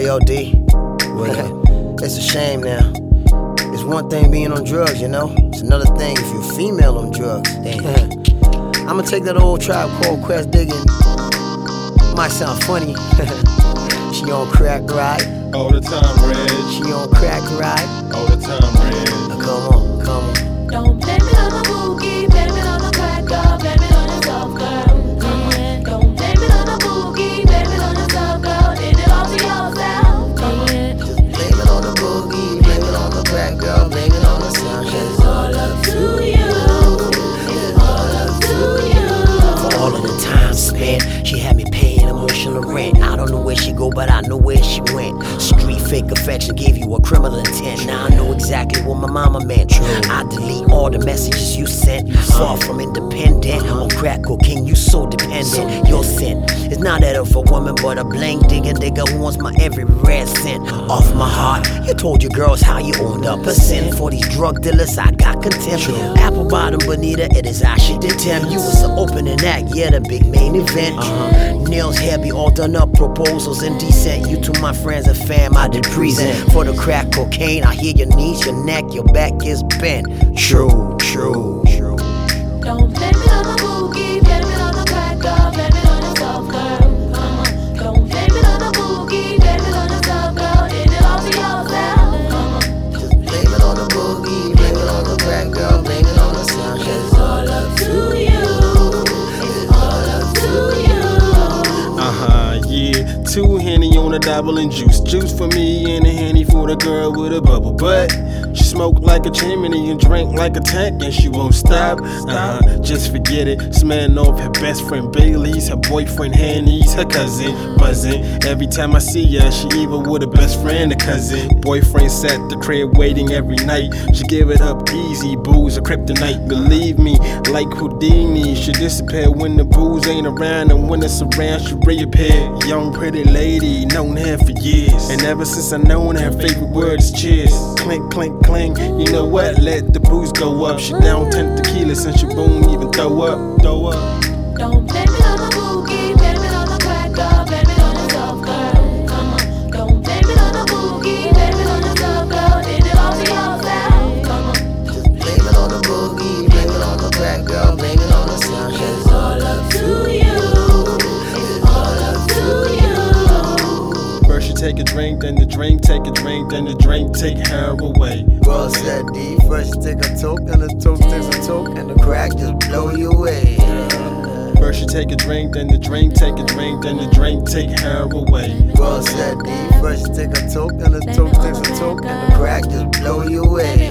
AOD. Well, it's a shame now. It's one thing being on drugs, you know. It's another thing if you're female on drugs. Damn. I'ma take that old tribe called Quest digging. Might sound funny. she on crack right. All the time, Reg. She on crack right. All the time, Reg. Now come on. Spent, she had me paying emotional rent. I don't know where she go, but I know where she went. Street fake affection gave you a criminal intent. Now I know exactly what my mama meant. I delete all the messages you sent. Far from independent, on crack cocaine, you so dependent. Your sin is not that of a woman, but a blank digging nigga who wants my every red cent off my heart. You told your girls how you owned up a sin for these drug dealers. I got contempt. Apple bottom Bonita, it is I should attempt. You was the opening act, yeah, the big main event. Uh-huh. Nails heavy, all done up, proposals indecent. You to my friends and fam, I did present for the crack cocaine. I hear your knees, your neck, your back is bent. True, true, true. Don't henny on a double and juice. Juice for me and a henny for the girl with a bubble butt. She smoke like a chimney and drink like a tank, and she won't stop. Uh huh, just forget it. Smelling off her best friend Bailey's, her boyfriend Henny's, her cousin buzzing. Every time I see her, she even with a best friend or cousin. Boyfriend sat the crib waiting every night. She give it up easy, booze or kryptonite. Believe me, like Houdini, she disappear when the booze ain't around, and when it's around, she reappear. Young pretty lady, known her for years, and ever since I known her, her favorite word is cheers. Clink, clink, clink. You know what? Let the booze go up. She down ten tequila since she won't even throw up, throw up. Don't drink, then the drink take a drink, then the drink take her away. Well said, D. First you take a toke, then the toke takes a toke, and the crack just blow you away. First you take a drink, then the drink take a drink, then the drink take her away. Well said, D. First you take a toke, then the toke takes a toke, and the crack just blow you away.